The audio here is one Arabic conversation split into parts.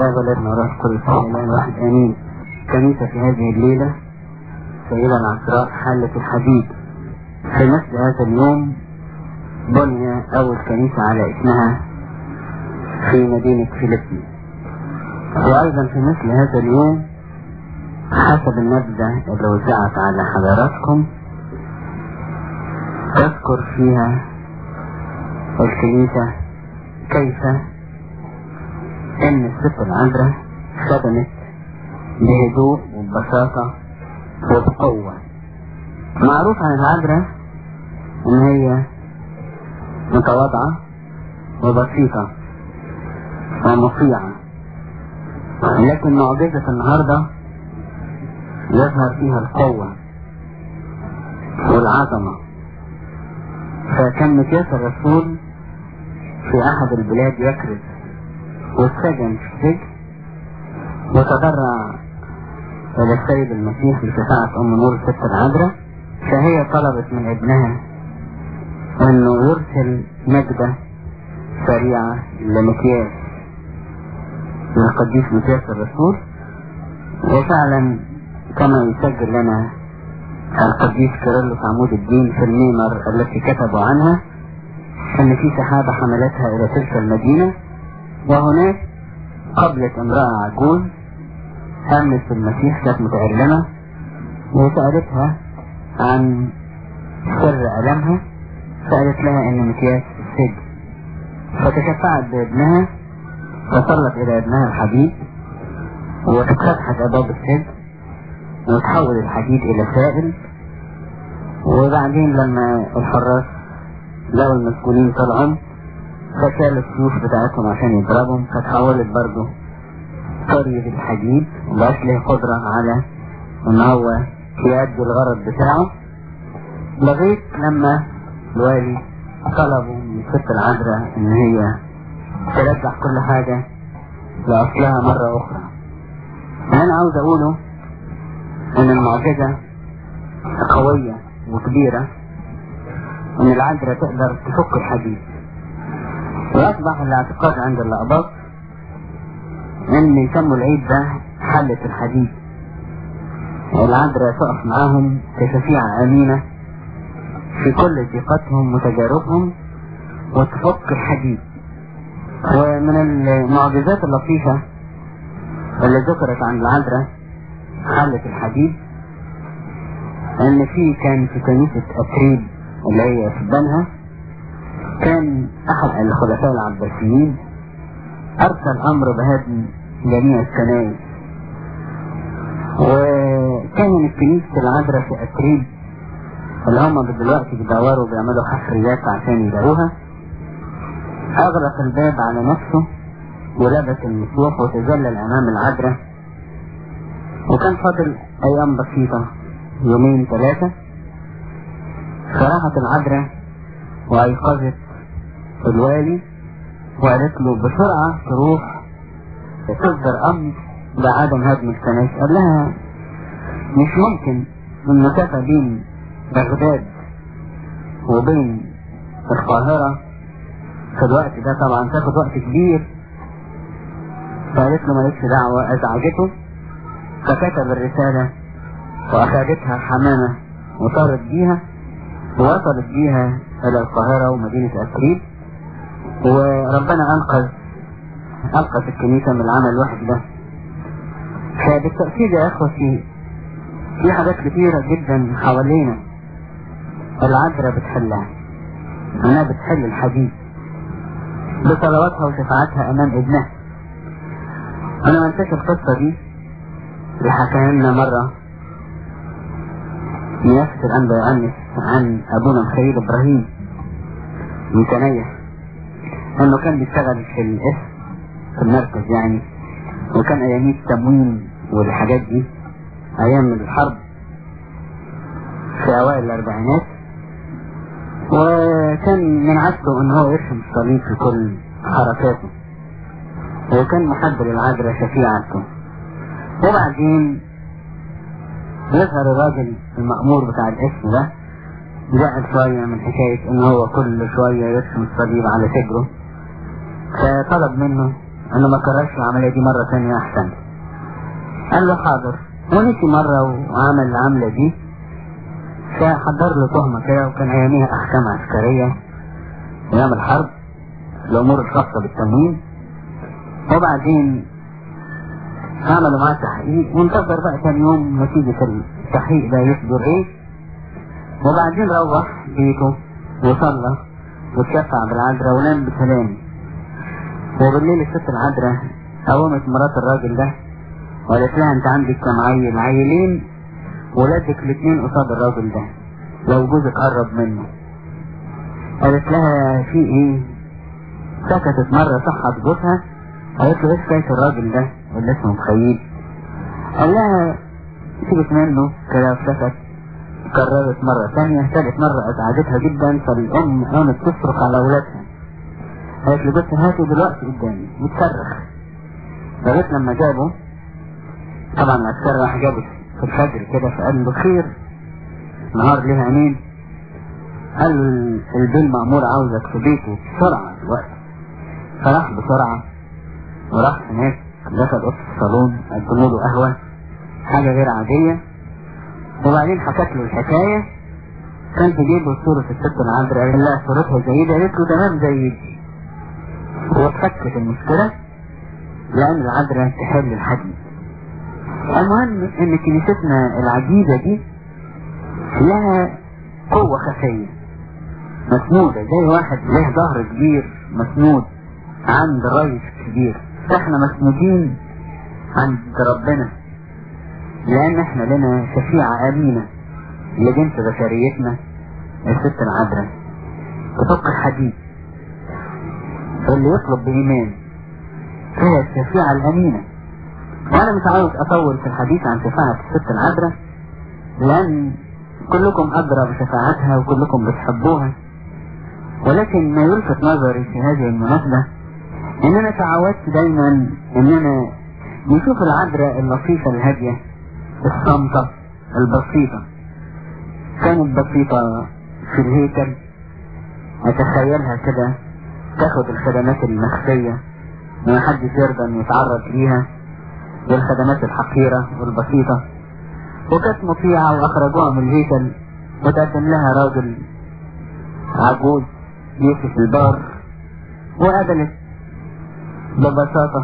الله ولدنا وروح القدس الإله واحد. آمين. كنيسة في هذه الليلة سيدة العذراء حلة الحديد. في مثل هذا اليوم بني أول كنيسة على اسمها في مدينة فيليبي وأيضا في مثل هذا اليوم حسب النبذة اللي وزعت على حضراتكم تذكر فيها الكنيسة كيف ان الست العذراء خدمت بهدوء وببساطة وبقوة معروف عن العذراء إن هي متواضعة وبسيطة ومطيعة. لكن معجزة النهاردة يظهر فيها القوة والعظمة. فكان مكياس الرسول في أحد البلاد يكرز. واتسجن في السجن وتضرع إلى السيد المسيح بشفاعة أم نور الست العذراء. فهي طلبت من ابنها أنه يرسل نجدة سريعة لمكياس للقديس مكياس الرسول. وفعلا كما يسجل لنا القديس كيرلس عمود الدين في الميمر التي كتبوا عنها أن في سحابة حملتها إلى تلك المدينة. وهناك قبلت امرأة عجوز همت المسيح كانت متألمة وسألتها عن سر ألمها سألت لها إن مكياس السجن. فتشفعت بابنها وصلت إلى ابنها الحديد واتفتحت ابواب السجن وتحول الحديد إلى سائل. وبعدين لما الحراس لقوا المسؤولين طلعوا فشالوا السيوف بتاعتهم عشان يضربهم فتحولت برضه طريق الحديد مبقاش له قدرة على إن هو يؤدي الغرض بتاعه. لغاية لما الوالي طلبوا من الست العذراء إن هي ترجع كل حاجة لأصلها مرة أخرى. أنا عاوز أقوله إن المعجزة قوية وكبيرة إن العذراء تقدر تفك الحديد. وأصبح الاعتقاد عند الأقباط إن يسموا العيد ده حلة الحديد. العذراء تقف معاهم كشفيعة امينة في كل ضيقتهم وتجاربهم وتفك الحديد. ومن المعجزات اللطيفة اللي ذكرت عن العذراء حلة الحديد إن في كان في كنيسة اتريب اللي هي في بنها كان أحد الخلفاء العباسيين. أرسل أمر بهدم جميع الكنائس. وكان كنيسة العذراء في اتريب اللي هم دلوقتي بيدوروا بيعملوا حفريات عشان يلاقوها أغلق الباب على نفسه ولبس المسوح وتذلل أمام العذراء. وكان فاضل أيام بسيطة يومين ثلاثة. فراحت العذراء وأيقظت الوالي وقالت له بسرعة تروح تصدر أمر بعدم هدم الكنائس. قال لها مش ممكن المسافة بين بغداد وبين القاهرة في الوقت ده طبعا تاخد وقت كبير. فقالت له مالكش دعوة أزعجته. فكتب الرسالة واخدتها حمامة وطارت بيها ووصلت بيها إلى القاهرة ومدينة اتريب وربنا أنقذ أنقذ الكنيسة من العمل الوحش ده. فبالتأكيد يا إخوتي في حاجات كتيرة جدا حوالينا العذراء بتحلها. إنها بتحل الحديد بصلواتها وشفاعتها أمام ابنها. أنا ما انساش القصة دي اللي حكاها لنا مرة نفس الانبا يؤنس عن أبونا الخليل إبراهيم من انه كان بيشتغل في الاسم في المركز يعني. وكان اياميه التموين والحاجات دي أيام الحرب في أوائل الأربعينات. وكان من عادته إن هو يرسم الصليب في كل حركاته. وكان محب للعذراء شفيعته وبعدين يظهر الراجل المأمور بتاع الاسم ده زعل شوية من حكاية إن هو كل شوية يرسم الصليب على صدره فطلب منه أنه ما كررش العملية دي مرة ثانية أحسن. قال له حاضر. ونسي مرة وعمل العملة دي. فحضر له تهمة كده وكان أياميها أحكام عسكرية. أيام الحرب. الأمور الخاصة بالتموين. وبعدين عملوا معاه تحقيق. وانتظر بقى تاني يوم نتيجة التحقيق ده يصدر إيه. وبعدين روح بيته وصلى واتشفع بالعذراء ونام بسلام. وبالليل الست العذراء قومت مرات الراجل ده وقالت لها أنت عندك كم عيل؟ عيلين ولادك الاثنين قصاد الراجل ده لو جوزك قرب منه. قالت لها في إيه؟ سكتت مرة صحت جوزها قالت له إيه حكاية الراجل ده؟ اللي اسمه مخيل قال لها سيبك منه كده وسكت كررت مرة ثانية ثالث مرة ازعجتها جدا فالأم قامت تصرخ على أولادها. قالت لجوزها هاته دلوقتي قدامي وتصرخ لغاية لما جابه طبعا العسكري راح جابه في الفجر كده فقال له خير نهار ليه عينين قال له البيل مأمور عاوزك في بيته بسرعة دلوقتي. فراح بسرعة وراح هناك دخل أوضة الصالون قدموا له قهوة حاجة غير عادية. وبعدين حكت له الحكاية. كان في جيبه صورة الست العذراء قال لها صورتها زي دي قالت له تمام زي دي واتفكت المشكلة لأن العذراء تحل الحديث المهم إن كنيستنا العجيبة دي لها قوة خفية. مسنودة زي واحد له ظهر كبير مسنود عند رئيس كبير. إحنا مسنودين عند ربنا. لأن إحنا لنا شفيعة أمينة. لجنس بشريتنا الست العذراء. تفك الحديد اللي يطلب بإيمان. هي الشفيعة الأمينة. وأنا مش عاوز أطول في الحديث عن شفاعة الست العذراء لأن كلكم أدرى بشفاعتها وكلكم بتحبوها. ولكن ما يلفت نظري في هذه المناسبة إن أنا تعودت دايما إن أنا نشوف العذراء اللطيفة الهادية الصامتة البسيطة. كانت بسيطة في الهيكل أتخيلها كده. تاخد الخدمات المخفية ما حدش يرضى انه يتعرض ليها والخدمات الحقيرة والبسيطة. وكانت مطيعة وأخرجوها من الهيكل وتقدم لها راجل عجوز يوسف البار وقبلت ببساطة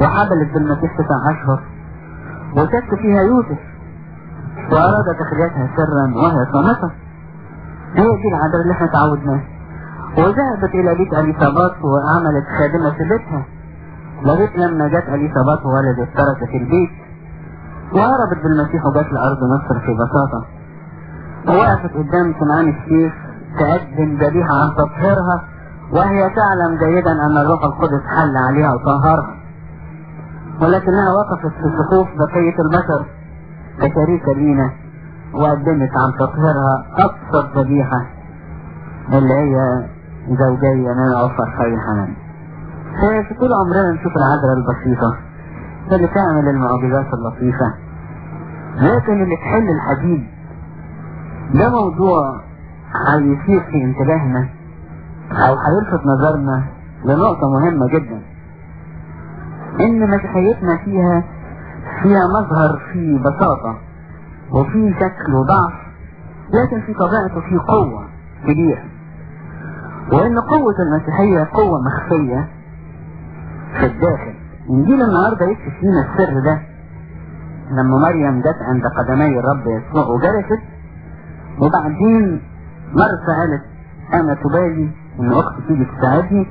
وحبلت بالمسيح تسع أشهر. وشك فيها يوسف وأراد تخليتها سرا وهي صامتة. هي دي العادة اللي إحنا تعودناها. وذهبت إلى بيت أليصابات وعملت خادمة في بيتها. لغاية لما جت أليصابات وولدت تركت البيت. وهربت بالمسيح وجت لأرض مصر في بساطة. ووقفت قدام سمعان الشيخ تقدم ذبيحة عن تطهيرها وهي تعلم جيدا أن الروح القدس حل عليها وطهرها. ولكنها وقفت في صفوف بقية البشر كشريكة لينا وقدمت عن تطهيرها أبسط ذبيحة اللي هي زوجية من عفر خير في طول عمرنا نشوف العذراء البسيطة. اللي تعمل المعجزات اللطيفة. لكن اللي تحل الحديد. ده موضوع هيثير في انتباهنا. أو هيلفت نظرنا لنقطة مهمة جدا. إن مسيحيتنا فيها فيها مظهر في بساطة. وفي شكل وضعف. لكن في طبيعته في قوة كبيرة. وإن قوة المسيحية قوة مخفية في الداخل. إنجيل النهاردة يكشف فينا السر ده. لما مريم جت عند قدمي الرب يسوع وجلست وبعدين مرسى قالت أنا تبالي إن أختي تيجي تساعدني؟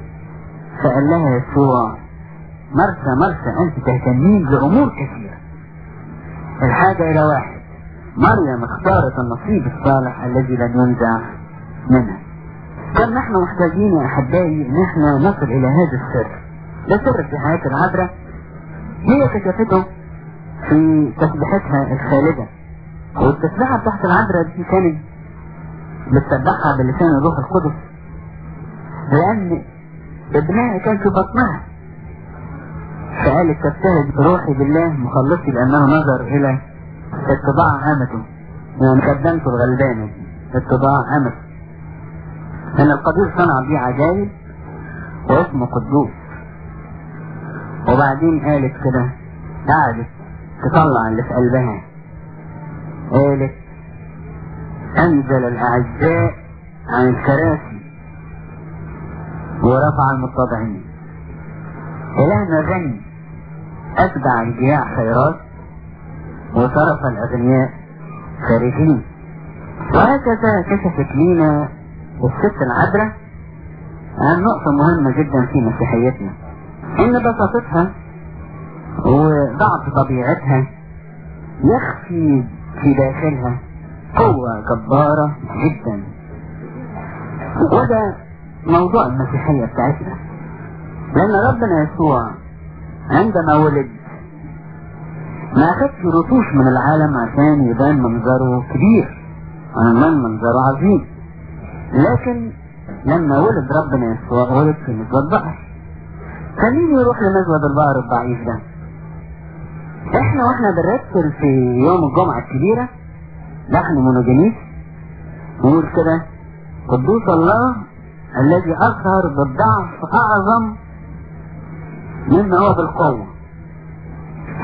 فقال لها يسوع مرسى مرسى أنت تهتمين بامور كثيرة. الحاجة إلى واحد مريم اختارت النصيب الصالح الذي لن ينزع منها. كم نحن محتاجين يا أحبائي إن إحنا نصل إلى هذا السر. ده سر في حياة العذراء هي كشفته في تسبيحتها الخالدة. والتسبيحة بتاعت العذراء دي كانت بتسبحها بلسان الروح القدس لأن ابنها كان في بطنها. فقالت تبتهج روحي بالله مخلصي لأنه نظر إلى اتباع أمته يعني قدمته الغلبانة اتباع أمته أن القدير صنع بيه عجائب واسمه قدوس. وبعدين قالت كده قعدت تطلع اللي في قلبها. قالت أنزل الأعزاء عن الكراسي ورفع المتضعين. الهنا غني أتبع الجياع خيرات وصرف الأغنياء خارجين. وهكذا كشفت لينا الست العذراء عن نقطة مهمة جدا في مسيحيتنا. إن بساطتها وضعف طبيعتها يخفي في داخلها قوة جبارة جدا. وده موضوع المسيحية بتاعتنا. لأن ربنا يسوع عندما ولد ما أخدش رطوش من العالم عشان يبان منظره كبير ويبان منظره عظيم. لكن لما ولد ربنا يسوع ولد في مزود بقر خليني يروح لمزود البقر الضعيف ده. إحنا وإحنا بنرتل في يوم الجمعة الكبيرة نحن مونوجينيس. نقول كده قدوس الله الذي أظهر بالضعف أعظم مما هو بالقوة.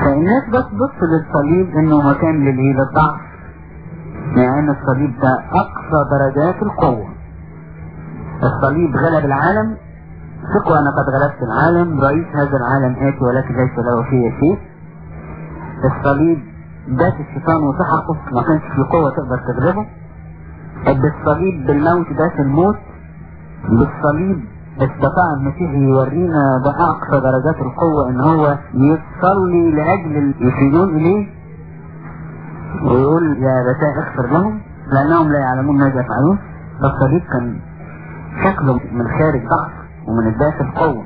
فالناس بس بص للصليب إنه مكان للايه للضعف مع أن الصليب ده أقصى درجات القوة. الصليب غلب العالم. ثقوا أنا قد غلبت العالم. رئيس هذا العالم اتي ولكن ليس له فيه شيء الصليب داس الشيطان وسحقه. ما كانش في قوة تقدر تغلبه. بالصليب بالموت داس الموت. بالصليب استطاع المسيح يورينا بأقصى درجات القوة إن هو يصلي لأجل اليسيرون إليه. ويقول يا بتاء اغفر لهم لأنهم لا يعلمون ماذا يفعلون. فالصليب كان شكله من خارج ضعف ومن الداخل قوة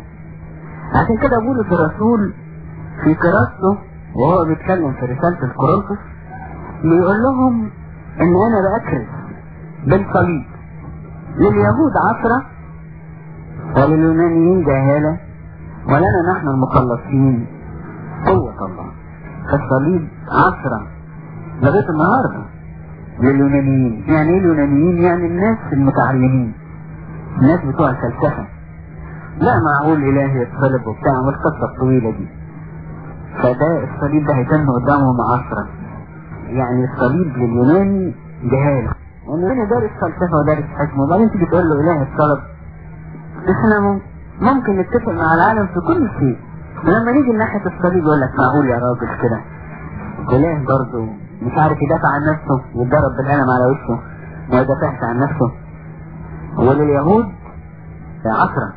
عشان كده بولس الرسول في كراسته وهو بيتكلم في رسالة الكورنثوس بيقول لهم إن أنا بأكرز بالصليب لليهود عشرة ولليونانيين جهالة ولنا نحن المخلصين. قوة الله. فالصليب عشرة لغاية النهاردة لليونانيين. يعني إيه اليونانيين يعني الناس المتعلمين. الناس بتوع الفلسفة. لا معقول اله يتصلب وبتاع والقصة الطويلة دي. فده الصليب ده هيتم قدامهم عشرة يعني الصليب لليوناني جهالة. أنا دارس فلسفة ودارس حكمة وبعدين تيجي تقول له إله الصلب إحنا ممكن نتفق مع العالم في كل شيء. ولما نيجي ناحية الصليب يقول لك معقول يا راجل كده. إله برضه مش عارف يدافع عن نفسه يتضرب بالقلم على وشه ما يدافعش عن نفسه. ولليهود عشرة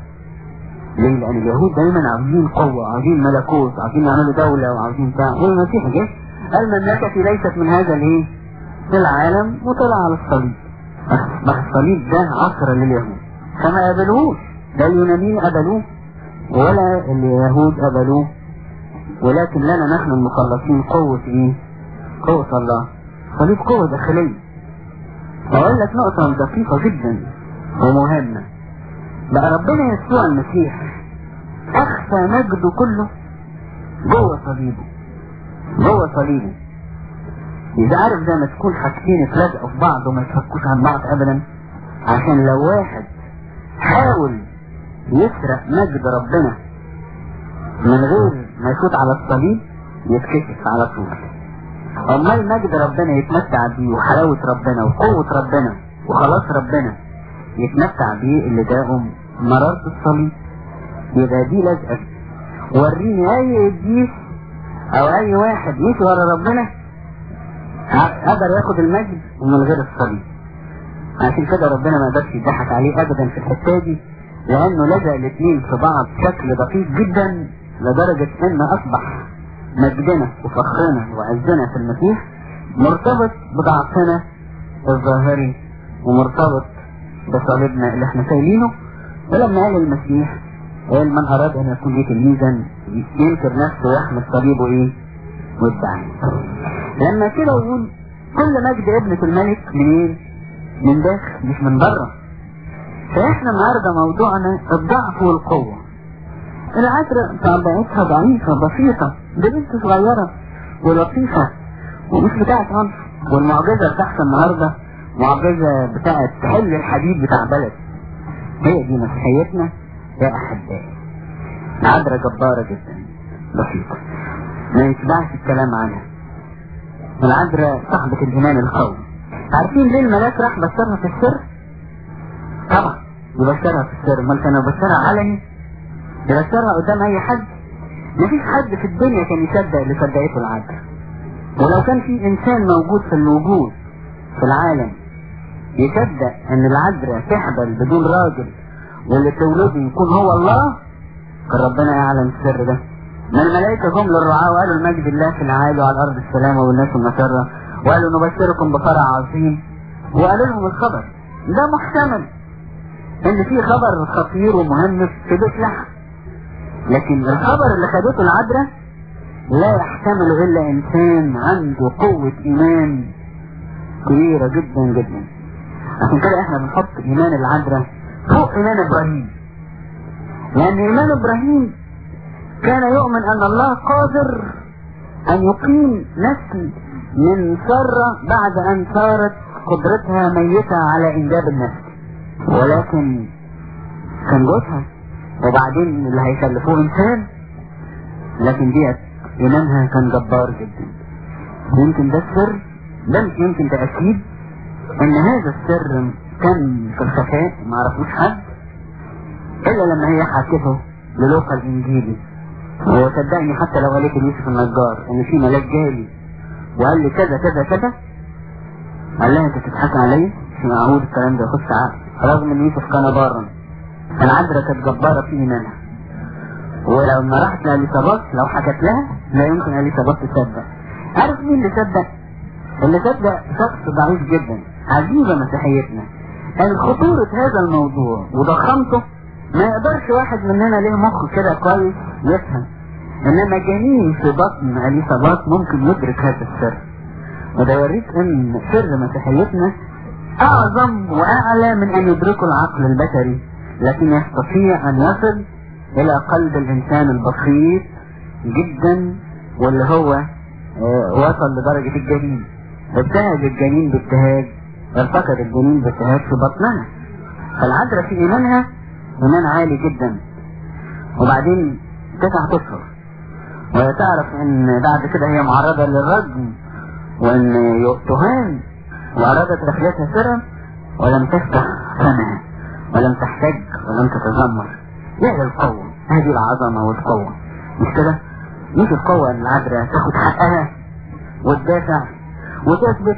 ليه؟ لأن اليهود دايما عاوزين قوة عاوزين ملكوت عاوزين يعملوا دولة وعاوزين بتاع. والمسيح جه المملكة ليست من هذا الإيه؟ العالم وطلع على الصليب. بس الصليب ده عشرة لليهود. فما قبلوش لا اليونانيين قبلوه ولا اليهود قبلوه. ولكن لنا نحن المخلصين قوة إيه؟ قوة الله. صليب قوة داخلية. أقول لك نقطة دقيقة جدا. ومهمة بقى ربنا يسوع المسيح أخفى مجده كله جوه صليبه. جوه صليبه. إذا عارف زي ما تكون حاجتين اتلزقوا في بعض وما يتفكوش عن بعض ابدا عشان لو واحد حاول يسرق مجد ربنا من غير ما يفوت على الصليب يتكشف على طول. امال مجد ربنا يتمتع بيه وحلاوة ربنا وقوة ربنا وخلاص ربنا يتمتع بيه اللي داهم مرارة الصليب. يبقى دي لازقة. وريني أي إبليس أو أي واحد يمشي ورا ربنا قدر ياخد المجد ومن غير الصليب. عشان كده ربنا ما قدرش يضحك عليه ابدا في الحتة دي لأنه لجأ الاثنين في بعض بشكل دقيق جدا لدرجة إن أصبح مجدنا وفخرنا وعزنا في المسيح مرتبط بضعفنا الظاهري ومرتبط بصليبنا اللي إحنا شايلينه ولما قال المسيح قال من أراد أن يكون لي تلميذا ينكر نفسه ويحمل صليبه إيه؟ ويتبعني لما كده يقول كل مجد ابنة الملك منين؟ من داخل مش من بره. فإحنا النهارده موضوعنا الضعف والقوة. العذراء طبيعتها ضعيفة بسيطة دي بنت صغيرة ولطيفة ومش بتاعت عنف والمعجزة بتاعت النهاردة معجزة بتاعت تحل الحديد بتاع بلد. هي دي مسيحيتنا يا أحبائي عذراء جبارة جدا بسيطة. ما يتبعش الكلام عنها. العذراء صاحبة الإيمان القوي. عارفين ليه الملاك راح بشرها في السر؟ طبعا يبشرها في السر. أمال كان يبشرها علني؟ يبشرها قدام أي حد؟ مفيش حد في الدنيا كان يصدق اللي صدقته العذراء ولو كان في إنسان موجود في الوجود في العالم يصدق إن العذراء تحبل بدون راجل واللي تولده يكون هو الله كان ربنا يعلم السر ده. ما الملائكة جم للرعاة وقالوا المجد الله في العالي وعلى الأرض السلامة والناس المسرة. وقالوا نبشركم بفرع عظيم. وقالوا لهم الخبر ده محتمل إن في خبر خطير ومهم في بيت لحم. لكن الخبر اللي خدته العذراء لا يحتمل إلا إنسان عنده قوة إيمان كبيرة جدا جدا. عشان كده إحنا بنحط إيمان العذراء فوق إيمان إبراهيم. لأن إيمان إبراهيم كان يؤمن أن الله قادر أن يقيم نسل من سارة بعد أن صارت قدرتها ميتة على إنجاب النسل ولكن كان جوزها وبعدين اللي هيخلفوه إنسان لكن ديت إيمانها كان جبار جدا. يمكن ده السر مش يمكن ده أكيد إن هذا السر كان في الخفاء ما عرفوش حد إلا لما هي حكته للوقا الإنجيلي. وصدقني حتى لو قالت يوسف النجار إن في ملاك جالي وقال لي كذا كذا كذا قال لها أنت بتضحك عليا مش معقول الكلام ده؟ يخش عقل. رغم إن يوسف كان بارا العذراء كانت جبارة في ايمانها ولما راحت لاليصابات لو حكت لها لا يمكن اليصابات تصدق. عارف مين اللي صدق؟ اللي صدق شخص ضعيف جدا. عجيبة مسيحيتنا. ان خطورة هذا الموضوع وضخامته ما يقدرش واحد مننا ليه مخ كده كويس يفهم إنما جنين في بطن اليصابات ممكن يدرك هذا السر. وده يوريك إن سر مسيحيتنا أعظم وأعلى من أن يدركه العقل البشري. لكن يستطيع أن يصل إلى قلب الإنسان البسيط جدا واللي هو آه، وصل لدرجة الجنين. ابتهج الجنين بابتهاج. ارتقد الجنين بابتهاج في بطنها. فالعذراء في إيمانها إيمان عالي جدا. وبعدين تسع أشهر. وهي تعرف إن بعد كده هي معرضة للرجم وإن تهان وأرادت رحلتها سرا ولم تفتح فمها ولم تحتج ولم تتذمر. إيه القوة هذه العظمة والقوة. مش كده؟ مش القوة إن العذراء تاخد حقها وتدافع وتثبت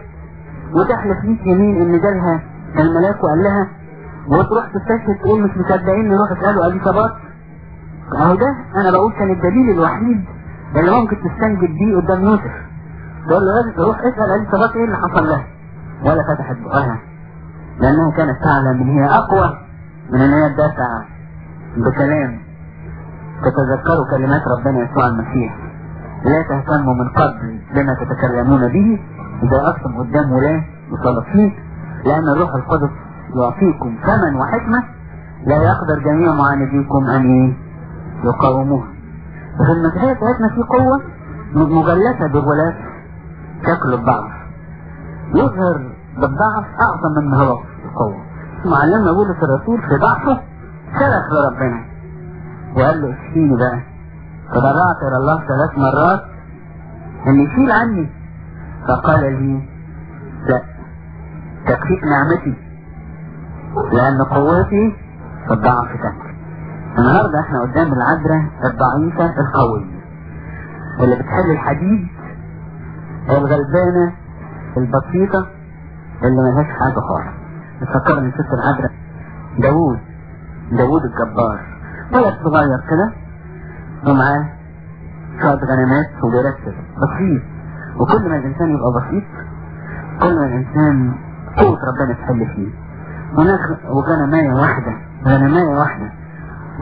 وتحلف ليك يمين إن جالها الملاك وقال لها وتروح تستشهد تقول مش مصدقين نروح اسأله قال لي صبات أهو ده أنا بقول كان الدليل الوحيد اللي ممكن تستنجد بيه قدام يوسف. تقول له لازم تروح اسأل قال لي صبات إيه اللي حصل لها ولا فتحت بقها لأنها كانت تعلم إن هي أقوى من إن هي تدافع بكلام تتذكروا كلمات ربنا يسوع المسيح. لا تهتموا من قبل بما تتكلمون به. إذا أقسم قدام ولاة وصلاتين لأن الروح القدس يعطيكم فما وحكمة لا يقدر جميع معانديكم أن؟ يقاوموها. ففي المسيحية بتاعتنا في قوة مجلسة بغلاف شكل الضعف. يظهر بالضعف أعظم مما هو القوة. معلمنا بولس الرسول في ضعفه صرخ لربنا. وقال له اشفيني بقى. فضرعت إلى الله ثلاث مرات إن يشيل عني فقال لي لا تكفيك نعمتي لأن قوتي الضعف النهاردة إحنا قدام العذراء الضعيفة القوية اللي بتحل الحديد الغلبانة البسيطة اللي ملهاش حاجة خالص. بتفكرني ست العذراء داوود داوود الجبار. ولد صغير كده ومعاه شوية غنمات وبيرتب بسيط. وكل ما الإنسان يبقى بسيط كل ما الإنسان قوة ربنا تحل فيه. هناك وغنماية واحدة غنماية واحدة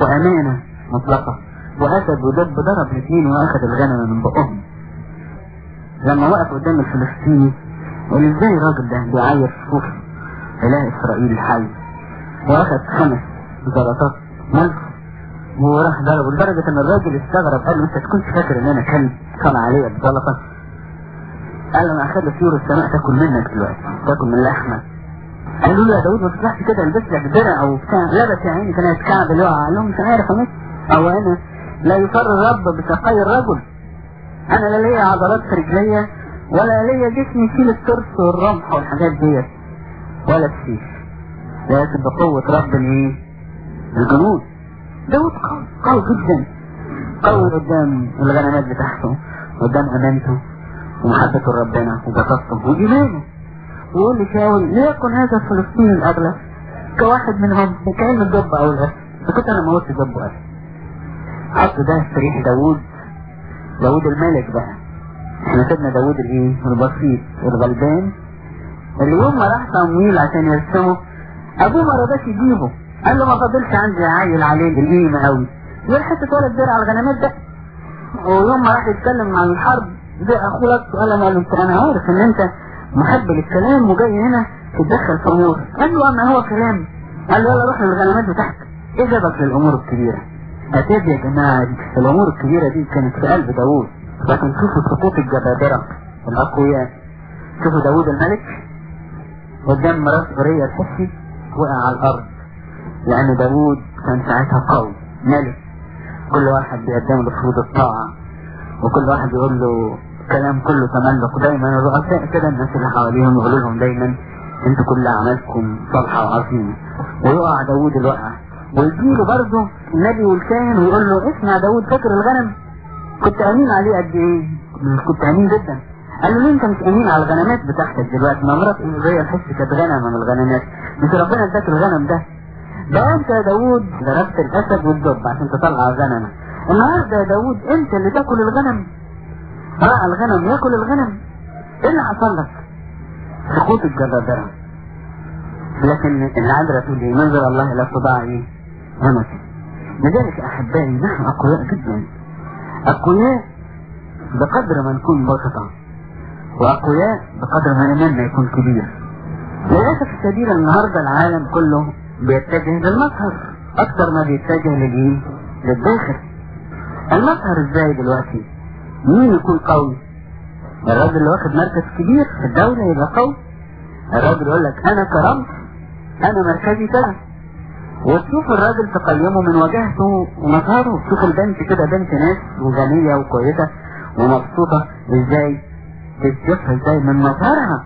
وأمانة مطلقة. وأسد ودب ضرب الاثنين وأخذ الغنم من بقهم. لما وقف قدام الفلسطيني قال إزاي الراجل ده بيعير صفوف إله إسرائيل الحي. وأخذ خمس زلطات ملح وراح ضربه. لدرجة إن الراجل استغرب قال له أنت تكونش فاكر إن أنا كلب صنع عليا بزلطة قال أنا اخد طيور السماء تاكل منك دلوقتي تاكل من لحمك قالوا له يا داود ما تطلعش كده البس لك درع أو بتاع. لبس يا عيني كانت كعب اللي هو قال لهم مش عارف امس أو أنا لا يفر الرب بساقي الرجل. أنا لا ليا عضلات في رجليا ولا ليا جسم يشيل الترس والرمح والحاجات ديت ولا السيف لكن بقوة رب الايه الجنود. داود قوي قوي جدا قوي قدام الغنمات بتاعته قدام أمانته ومحبته لربنا وبساطته وايمانه ويقول لشاول ليكن هذا الفلسطيني الاغلب كواحد منهم كأن الدب الاسد فكنت أنا موت دب واسد حط ده في داوود. داوود الملك بقى. إحنا سيبنا داوود الإيه؟ البسيط الغلبان. اللي يوم ما راح صمويل عشان يرسمه أبوه ما رضاش يجيبه. قال له ما فاضلش عندي عيل عليه القيمة قوي يقول حتة ولد درع الغنمات ده. ويوم ما راح يتكلم عن الحرب ده اخوه لك قال له انت أنا عارف إن أنت محب للكلام وجاي هنا تتدخل في امور قال له أما هو كلام. قال له يلا روح للغنمات بتاعتك. إيه جابك للأمور الكبيرة. اتاب يا جماعة دي الأمور الكبيرة دي كانت في قلب داوود. لكن شوفوا سقوط الجبابرة. الأقوياء. شوفوا داوود الملك. قدام مراس أوريا الحسي وقع على الأرض. لأن داوود كان ساعتها قوي. ملك. كل واحد بيقدم له فروض الطاعة. وكل واحد يقول له كلام كله تملق دايما. الرؤساء كده الناس اللي حواليهم يقولوا لهم دايما أنتوا كل اعمالكم صالحة وعظيمة. ويقع داوود الوقع ويجيله برضه النبي والكاهن ويقول له اسمع داوود فاكر الغنم؟ كنت أمين عليه قد إيه؟ كنت أمين جدا. قال له ليه أنت مش أمين على الغنمات بتاعتك دلوقتي؟ ما مرات زي الحس كانت غنمه من الغنمات. مش ربنا اداك الغنم ده. ده أنت يا داوود ضربت الأسد والدب عشان تطلع غنمه النهارده يا داوود؟ انت اللي تاكل الغنم. راعى الغنم ياكل الغنم. إيه اللي حصل لك؟ سقوط الجبابرة. لكن العذراء تقول لي منظر الله إلى صداع إيه لذلك أحبائي نحن أقوياء جدا. أقوياء بقدر ما نكون بسطة وأقوياء بقدر ما ايماننا يكون كبير. للاسف الشديد النهارده العالم كله بيتجه للمظهر أكتر ما بيتجه للايه للداخل. المظهر إزاي دلوقتي. مين يكون قوي؟ الراجل اللي واخد مركز كبير في الدولة يبقى قوي. الراجل يقول لك أنا كرمت أنا مركزي كذا. وتشوف الراجل تقيمه من وجهته ومظهره. تشوف البنت كده بنت ناس وغنية وكويسة ومبسوطة. إزاي؟ تشوفها إزاي؟ من مظهرها.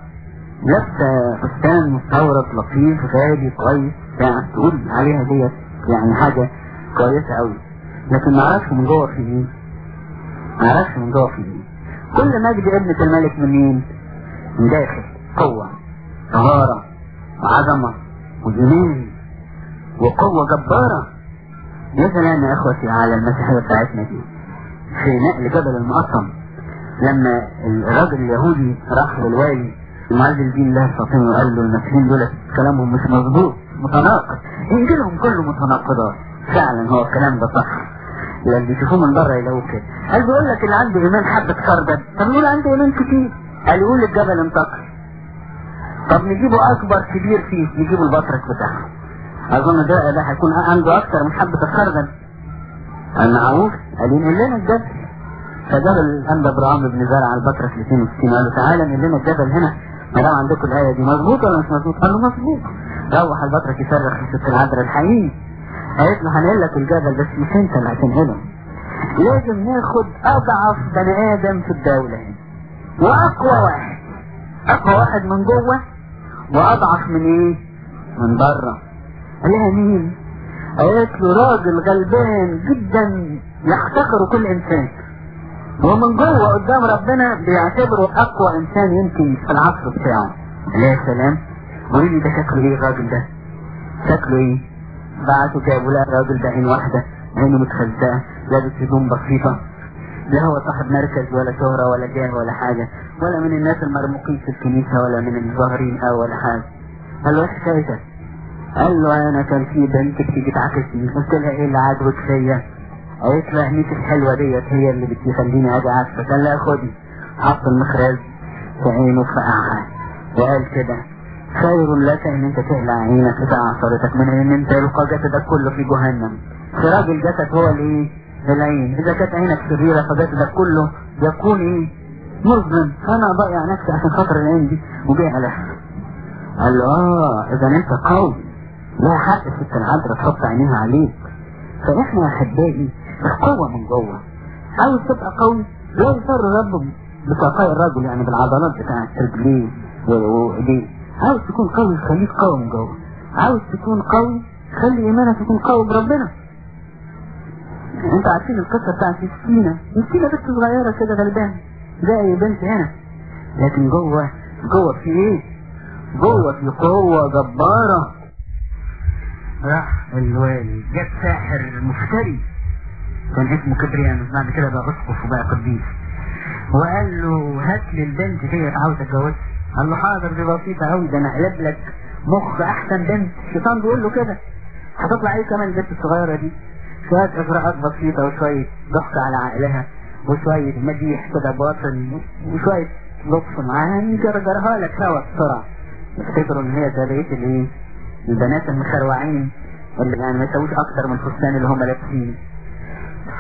لابسة فستان مستورد لطيف غالي كويس. يعني تقول عليها ديت يعني حاجة كويسة قوي لكن ما أعرفش من جوه في إيه ما أعرفش من جوه في إيه كل مجد ابنة الملك منين من داخل قوة طهارة وعظمة وجنون وقوة جبارة. سلام يا إخوتي على المسيحية بتاعتنا دي في نقل جبل المقطم لما الراجل اليهودي راح للوالي المعلم دين الله فاطمه وقال له المسيحيين دول كلامهم مش مظبوط متناقض. انجيلهم كله متناقضات. فعلا هو الكلام ده صح. لأن بيشوفوه من بره يلاقوه كده. قال بيقول لك اللي عنده إيمان حبة خردل طب نقول عنده إيمان كتير؟ قال يقول الجبل انتقل. طب نجيبه أكبر كبير فيه نجيبه البطرك بتاعه. أظن ده ده هيكون عنده أكتر من حبة الخردل قال معقول قال ينقل لنا الجبل. فجاب الأنبا إبراهيم بن زرع البطرك ل 62 قال له تعالى نقل لنا الجبل هنا. ما دام عندكم الآية دي مظبوط ولا مش مظبوط؟ قال له مظبوط. روح البطرك يصرخ في العذراء الحقيقي قالت له هنقل لك الجبل بس مش انت اللي هتنقله. لازم ناخد أضعف بني آدم في الدولة. وأقوى واحد. أقوى واحد من جوه وأضعف من إيه؟ من بره. قال لها مين؟ قالت له راجل غلبان جدا يحتقر كل إنسان. ومن جوه قدام ربنا بيعتبره أقوى إنسان يمكن في العصر بتاعه. يا سلام قولي لي ده شكله إيه الراجل ده؟ شكله إيه؟ بعتوا جابوا لها الراجل ده عين واحدة عينه متخزقة لابس هدوم بسيطة. لا هو صاحب مركز ولا شهرة ولا جاه ولا حاجة ولا من الناس المرموقين في الكنيسة ولا من الظاهرين أو ولا حاجة. قال له إيه حكايتك؟ قال له أنا كان في بنت بتيجي تعاكسني قلت لها إيه اللي عاجبك فيا؟ قالت له عينيك الحلوة ديت؟ هي اللي بتخليني أجي عكسك قال لها خدي حط المخرج في عينه فقعها وقال كده. خير لك إن أنت تقلع عينك في عصرتك من إن أنت يلقى جسدك كله في جهنم. سراج الجسد هو الايه العين إذا كانت عينك شريرة فجسدك كله يكون إيه؟ مظلم فأنا اضيع نفسي عشان خاطر العين دي. وبيع لها قال له آه إذا أنت قوي. لا حق ست العذراء تحط عينيها عليك. فإحنا يا أحبائي قوة من جوه. عاوز تبقى قوي؟ لا يسر الرب بساقاء الرجل يعني بالعضلات بتاعت رجليه وايديه عاوز تكون قوي خليك قوي من جوه. عاوز تكون قوي خلي إيمانك يكون قوي بربنا. أنت عارفين القصة بتاعت مسكينة مسكينة بنت صغيرة كده غلبانة زي بنت هنا. لكن جوه جوه في إيه؟ جوه في قوة جبارة. راح الوالي جاب ساحر مفتري. كان اسمه كبريانوس بعد كده بقى أسقف وبقى قديس. وقال له هات لي البنت ديت عاوز أتجوزها. قال له حاضر دي بسيطة قوي ده أنا اقلب لك مخ أحسن بنت. الشيطان بيقول له كده. هتطلع إيه كمان البنت الصغيرة دي؟ شوية اجراءات بسيطة وشوية ضغط على عقلها وشوية مديح كده باطن وشوية لطف معاها. نجرجرها لك سوا بسرعة. افتكروا إن هي زي الايه البنات المخروعين اللي يعني ما يسويش أكتر من الفستان اللي هم لابسين.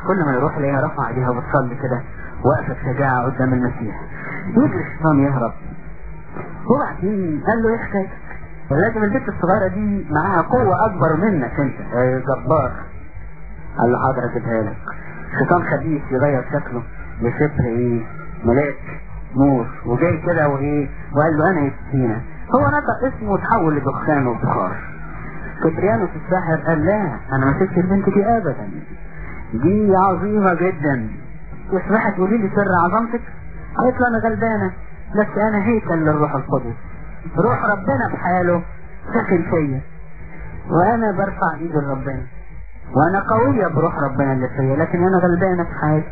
كل ما يروح ليها رفع إيديها وبتصلي كده واقفة بشجاعة قدام المسيح. يجري الشيطان يهرب. وبعدين قال له إيه حكايتك لازم البنت الصغيرة دي معاها قوة أكبر منك أنت. يا جبار. قال له حاضر أجيبها لك. شيطان خبيث يغير شكله. لشبه إيه ملاك نور. وجاي كده وإيه وقال له أنا يسكينة هو نطق اسمه وتحول لدخان وبخار. كبريانوس الساحر قال لا أنا ما سبتش البنت دي ابدا. دي عظيمة جدا. تسمح تقولي لي سر عظمتك؟ قالت له أنا غلبانة. بس أنا هيكل للروح القدس. روح ربنا بحاله ساكن فيا وأنا برفع ايدي لربنا وأنا قوية بروح ربنا اللي فيا لكن أنا غلبانة في حياتي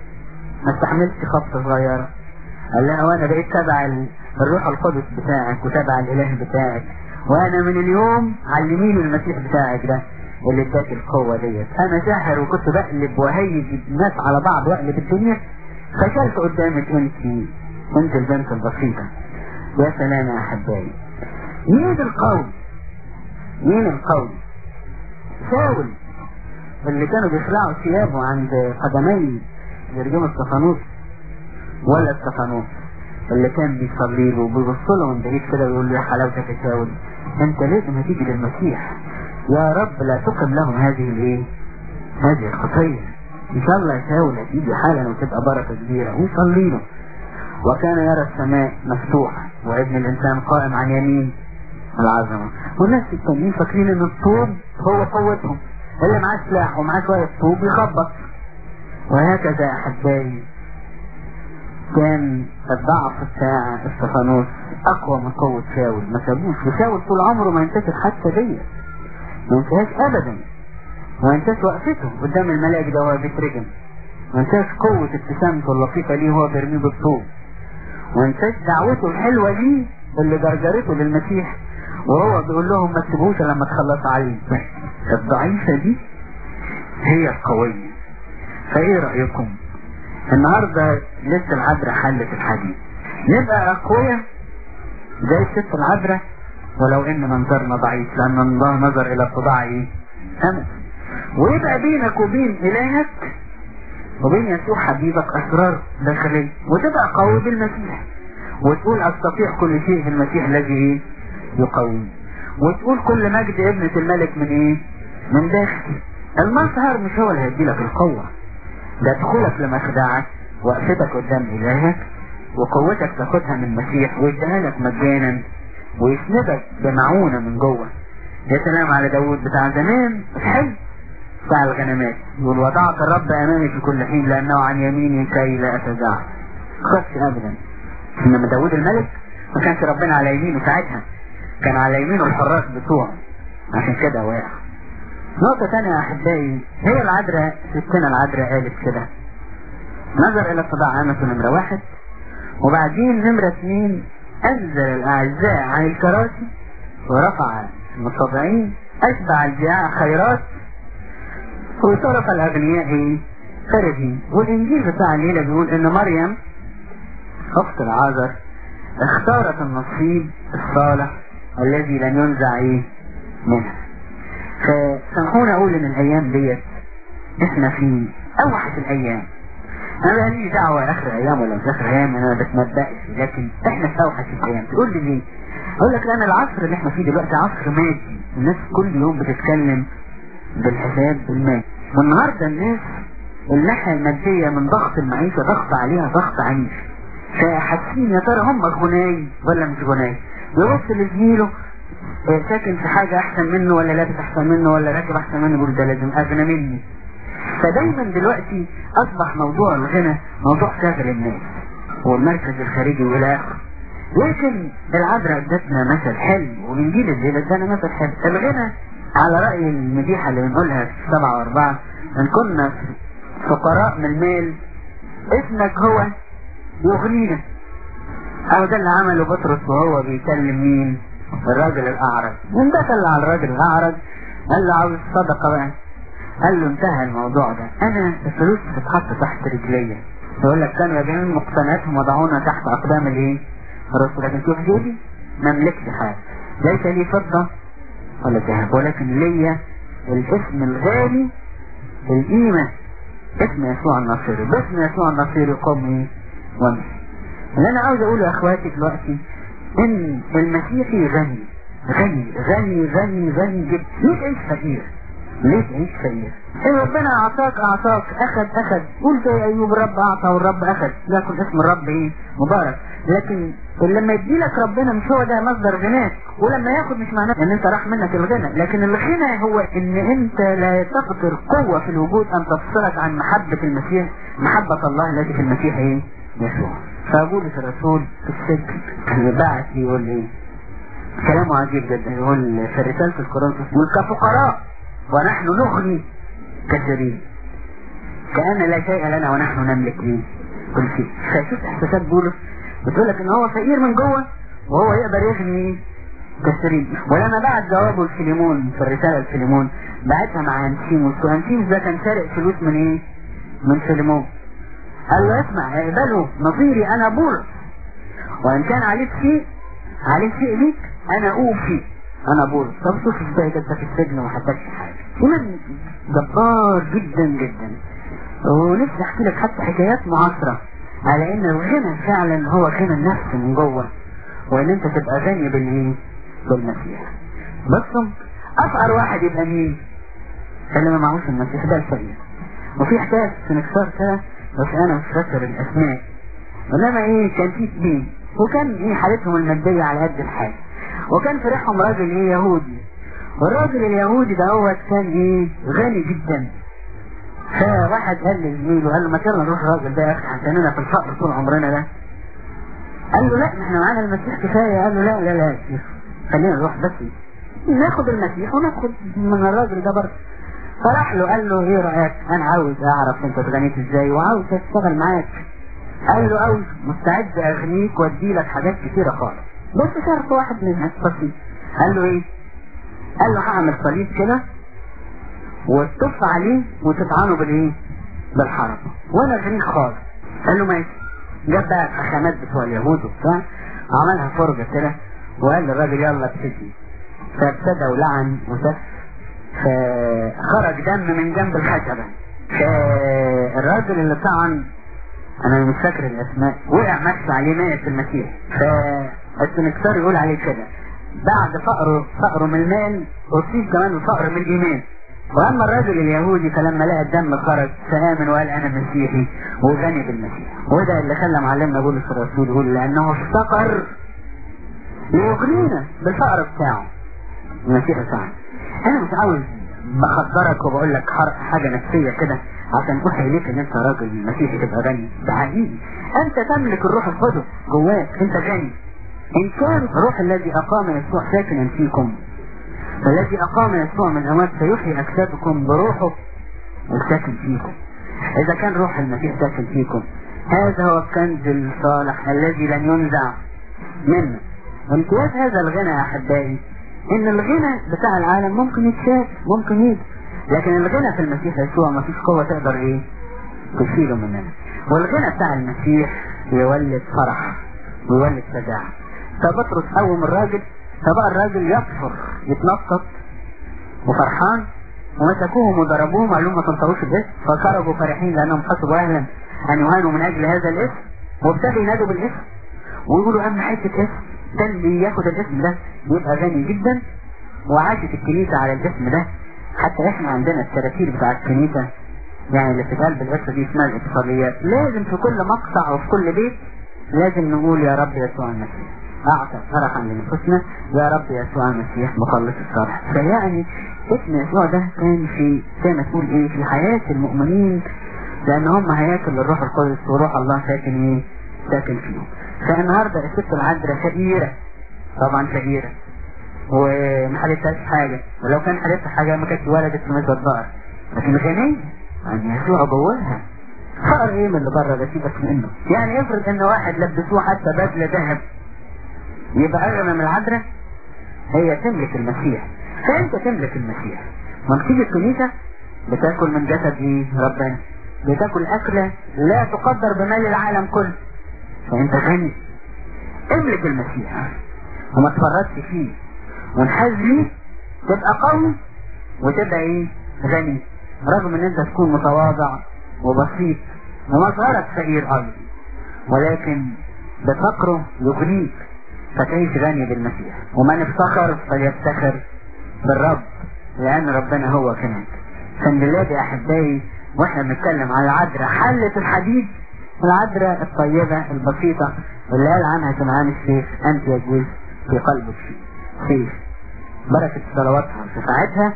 ما استحملتش خبطة صغيرة. قال لها وأنا بقيت تبع الروح القدس بتاعك وتبع الإله بتاعك. وأنا من اليوم علميني المسيح بتاعك ده اللي اداك القوة ديت. أنا ساحر وكنت بقلب وهيج الناس على بعض وأقلب الدنيا. فشلت قدامك أنت. انت البنت البسيطة يا سلام يا احبائي مين القوي مين القوي شاول اللي كانوا بيخلعوا ثيابه عند قدمي يرجم الصفانوس ولا الصفانوس اللي كان بيصلي له وبيبص له من بعيد كده ويقول له يا حلاوتك يا شاول انت لازم هتيجي للمسيح. يا رب لا تقم لهم هذه الإيه؟ هذه الخطية. إن شاء الله يا شاول هتيجي حالا وتبقى بركة كبيرة. ويصلي له. وكان يرى السماء مفتوحة وابن الإنسان قائم عن يمين العظمه والناس التانيين فاكرين إن الطوب هو قوتهم. اللي معاه سلاح ومعاه شوية طوب يخبط. وهكذا يا أحبائي كان الضعف بتاع إستفانوس أقوى من قوة شاول ما سابوش. وشاول طول عمره ما ينتشر حتى دي ما ينتهاش ابدا. ما ينتهاش وقفته قدام الملاك ده وهو بيترجم. ما ينتهاش قوة ابتسامته اللطيفة ليه وهو بيرميه بالطوب. ينتهاش دعوته الحلوة ليه اللي جرجرته للمسيح وهو بيقول لهم ما تسيبوش لما تخلصوا عليه. الضعيفة دي هي القوية. فإيه رأيكم؟ النهاردة لسه العذراء حلت الحديث. نبقى أقوياء زي الست العذراء ولو إن منظرنا ضعيف لأن الله نظر إلى اتضاع إيه؟ امل ويبقى بينك وبين إلهك وبين يسوع حبيبك أسرار داخلية وتبقى قوي بالمسيح وتقول أستطيع كل شيء في المسيح الذي إيه يقوي وتقول كل مجد ابنة الملك من إيه؟ من داخل المظهر مش هو اللي هيديلك القوة. ده دخولك لمخدعك وقفتك قدام إلهك وقوتك تاخدها من المسيح ويديها لك مجانا ويسندك بمعونة من جوه. يا سلام على داود بتاع زمان حلو بتاع الغنمات يقول وضعت الرب امامي في كل حين لأنه عن يميني كي لا اتزعل خدش ابدا. انما داود الملك ما كانش ربنا على يمينه ساعتها كان على يمينه الحراس بتوعه عشان كده واقع نقطة تانية يا أحبائي. هي العذراء ستنا العذراء قالت كده. نظر إلى اتضاع أمته نمرة واحد. وبعدين نمرة اثنين أنزل الأعزاء عن الكراسي ورفع المتضعين أشبع الجياع خيرات وصرف الأغنياء خارجين والإنجيل بتاع الليلة بيقول إن مريم أخت العازر اختارت النصيب الصالح الذي لن ينزع إيه منها. فسامحونا أقول إن الأيام ديت إحنا في أوحش الأيام. أنا ماليش دعوة آخر أيام ولا مش آخر أيام؟ أنا ما لكن إحنا في اوحش الأيام. تقول لي ليه؟ أقول لك لأن العصر اللي إحنا فيه دلوقتي عصر مادي. الناس كل يوم بتتكلم بالحساب المادي والنهاردة الناس الناحية المادية من ضغط المعيشة ضغط عليها ضغط عنيف فحاسين يا ترى هم غناي ولا مش غناي؟ يبص لزميله آه، ساكن في حاجة أحسن منه ولا لابس أحسن منه ولا راكب أحسن منه؟ يقول ده لازم أغنى مني. فدايما دلوقتي أصبح موضوع الغنى موضوع شاغل الناس والمركز الخارجي والى لكن العذراء ادتنا مثل حلو وبنجيل الليلة ادانا مثل حلو. الغنى على رأي المديحة اللي بنقولها في سبعة وأربعة إن كنا فقراء من المال اسمك هو يغنينا أو ده اللي عمله بطرس وهو بيكلم مين؟ الراجل الأعرج. من دخل على الراجل الأعرج قال له عاوز صدقة بقى. قال له انتهى الموضوع ده. أنا الفلوس بتتحط تحت رجليا. يقول لك كانوا يبيعون مقتنياتهم وضعونا تحت أقدام الإيه؟ الرسول. لكن شوف جيبي ما حاجة. ليس لي فضة ولا ذهب. ولكن ليا الاسم الغالي القيمة. اسم يسوع النصيري باسم يسوع النصيري قم وامشي اللي أنا عاوز أقوله يا أخواتي دلوقتي إن المسيحي غني. غني غني غني غني جدا. ليه تعيش فقير؟ ليه تعيش فقير؟ إن ربنا أعطاك أعطاك. أخذ أخذ. قلت يا أيوب الرب أعطى والرب أخذ. لكن اسم الرب إيه؟ مبارك. لكن لما يديلك ربنا مش هو ده مصدر غناك ولما ياخد مش معناه ان انت راح منك الغنى. لكن الغنى هو إن انت لا تقدر قوة في الوجود أن تفصلك عن محبة المسيح. محبة الله التي في المسيح إيه؟ يسوع. فبولس الرسول في السجن كان بعت يقول إيه كلامه عجيب جدا. يقول في رسالة الكورنثوس يقول كفقراء ونحن نغني كثيرين كأن لا شيء لنا ونحن نملك. كل شيء فشوف إحساسات بولس؟ بتقول لك إن هو فقير من جوه وهو يقدر يغني كثيرين ولما بعت جوابه لفيليمون في الرسالة لفيليمون بعتها مع انتيموس وانتيموس ده كان سارق فلوس من إيه؟ من فيليمون قال له اسمع اقبله نظيري أنا بولس وإن كان عليك شيء عليك شيء ليك أنا أوفي أنا بولس طب شوف إزاي ده في السجن وما حدكش حاجة. ايمان جبار جدا جدا. ونفسي أحكي لك حتى حكايات معاصرة. على ان الغنى فعلا هو غنى النفس من جوه وإن أنت تبقى غني بالايه بالمسيح. بصوا أفقر واحد يبقى مين؟ اللي ما معهوش المسيح ده الفقير وفي حكايه سنكسار كده بس أنا مش فاكر الأسماء. إنما إيه كان في اثنين وكان إيه حالتهم المادية على قد الحال. وكان فرحهم راجل إيه يهودي. والراجل اليهودي ده هو كان إيه غني جدا. فواحد قال لزميله قال له ما كنا نروح الراجل ده يا أخي؟ حسننا في الفقر طول عمرنا ده. قال له لا ما إحنا معانا المسيح كفاية. قال له لا لا لا يا شيخ خلينا نروح بس ناخد المسيح وناخد من الراجل ده برضه. فراح له قال له إيه رأيك؟ أنا عاوز أعرف أنت اتغنيت إزاي وعاوز أشتغل معاك. قال له قوي مستعد أغنيك وأدي لك حاجات كتيرة خالص. بس شرط واحد منها بسيط قال له إيه؟ قال له هعمل صليب كده وتطف عليه وتطعنه بالايه؟ بالحرب وأنا اغنيك خالص. قال له ماشي. جاب بقى الحكامات بتوع اليهود وبتاع عملها فرجة كده وقال للراجل يلا ابتدي فابتدى ولعن وسف فخرج دم من جنب الخشبة. فالراجل اللي طعن أنا مش فاكر الأسماء وقع مكس عليه ميت المسيح. فالسنكسار يقول عليه كده بعد فقره فقره من المال أصيب كمان الفقر من الإيمان. وأما الرجل اليهودي فلما لقى الدم خرج فامن وقال أنا مسيحي وغني بالمسيح. وده اللي خلى معلمنا بولس الرسول يقول لأنه افتقر ليغنينا بالفقر بتاعه. المسيح سعد أنا مش عاوز بخدرك وبقول لك حاجة نفسية كده عشان أوحي ليك إن أنت راجل مسيحي تبقى غني. ده حقيقي. أنت تملك الروح القدس جواك. أنت غني. إن كان الروح الذي أقام يسوع ساكنا فيكم فالذي أقام يسوع من الاموات سيحيي أجسادكم بروحه الساكن فيكم. إذا كان روح المسيح ساكن فيكم هذا هو الكنز الصالح الذي لن ينزع منه. امتياز هذا الغنى يا أحبائي إن الغنى بتاع العالم ممكن يتشاف ممكن يجي. لكن الغنى في المسيح يسوع ما فيش قوة تقدر إيه؟ تشيله مننا. والغنى بتاع المسيح يولد فرح ويولد شجاعة فبطرس قوم الراجل فبقى الراجل يكفر يتنطط وفرحان ومسكوهم وضربوهم قالوا ما تنطروش الاسم فخرجوا فرحين لأنهم حسبوا أهلا ان يهانوا من أجل هذا الاسم وابتدوا ينادوا بالاسم ويقولوا اهم حتة اسم ده اللي ياخد الاسم ده يبقى غني جدا. وعاشت الكنيسة على الاسم ده. حتى إحنا عندنا التراتير بتاع الكنيسة يعني اللي بتتقال بالاسم دي اسمها الاتصاليات لازم في كل مقطع وفي كل بيت لازم نقول يا رب يسوع المسيح أعطى فرحا لنفوسنا يا رب يسوع المسيح مخلص الصالح. فيعني اسم يسوع ده كان في زي ما تقول إيه في حياة المؤمنين لأن هم هياكل للروح القدس وروح الله ساكن إيه؟ ساكن فيهم فالنهاردة الست العذراء فقيرة طبعا فقيرة وما حدثهاش حاجة. ولو كان حدثها حاجة ما كانتش ولدت في مثل الدار لكن غنية. يعني يسوع جواها. فقر إيه من اللي بره ده؟ سيبك منه. يعني افرض إن واحد لبسوه حتى بدلة ذهب. يبقى أغنى من العذراء؟ هي تملك المسيح. فأنت تملك المسيح. ما بتيجي الكنيسة؟ بتاكل من جسد ربنا. بتاكل أكلة لا تقدر بمال العالم كله. فأنت غني. املك المسيح. وما تفرطش فيه. ونحاز ليه تبقى قوي وتبقى إيه؟ غني. رغم إن أنت تكون متواضع وبسيط ومظهرك فقير أيضا. ولكن بفقره يغنيك. فتعيش غني بالمسيح. ومن افتخر فليفتخر بالرب لأن ربنا هو كمان. فالميلاد أحبائي وإحنا بنتكلم على العذراء حلة الحديد العذراء الطيبة البسيطة اللي قال عنها سمعان الشيخ أنت يجوز في قلبك شيء. بركة صلواتها وشفاعتها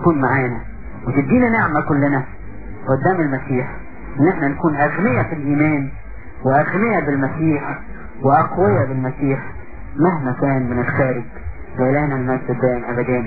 تكون معانا وتدينا نعمة كلنا قدام المسيح إن إحنا نكون أغنياء في الإيمان وأغنياء بالمسيح وأقوياء بالمسيح. مهما كان من الخارج لإلهنا المجد الدائم ابدا